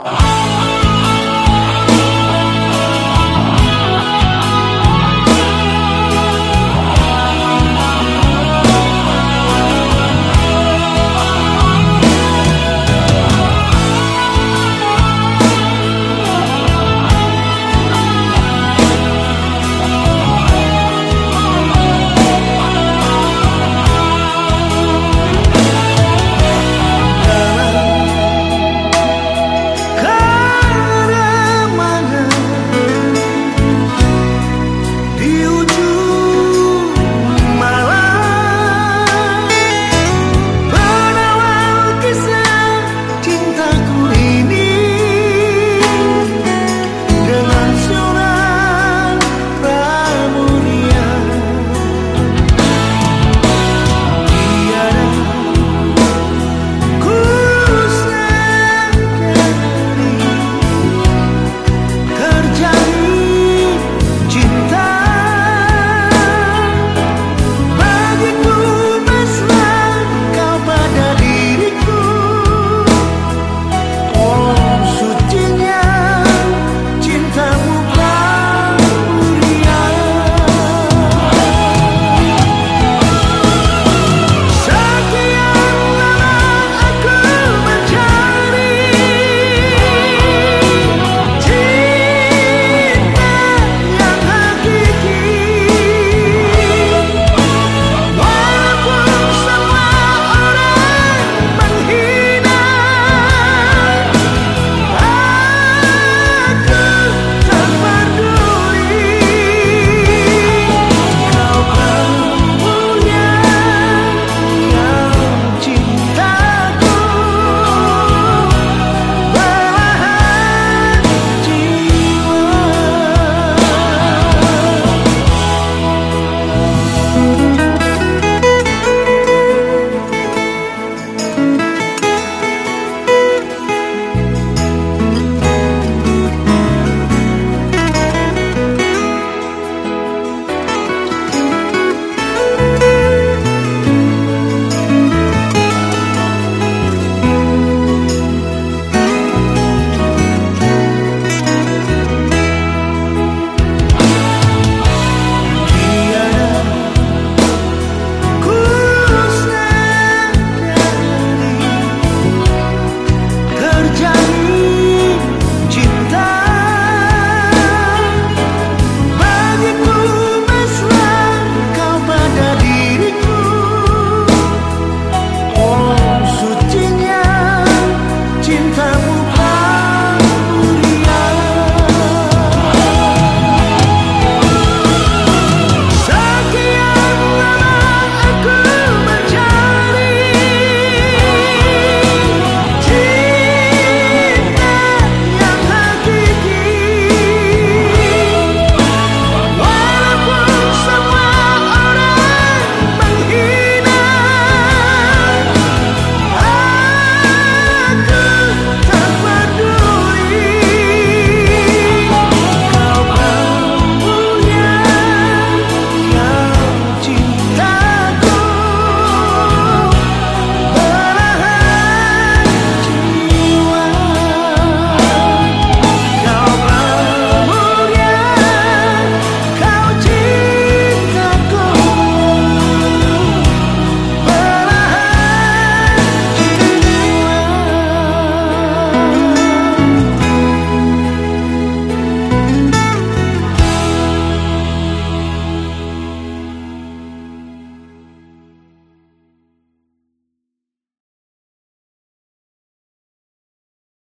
Ah!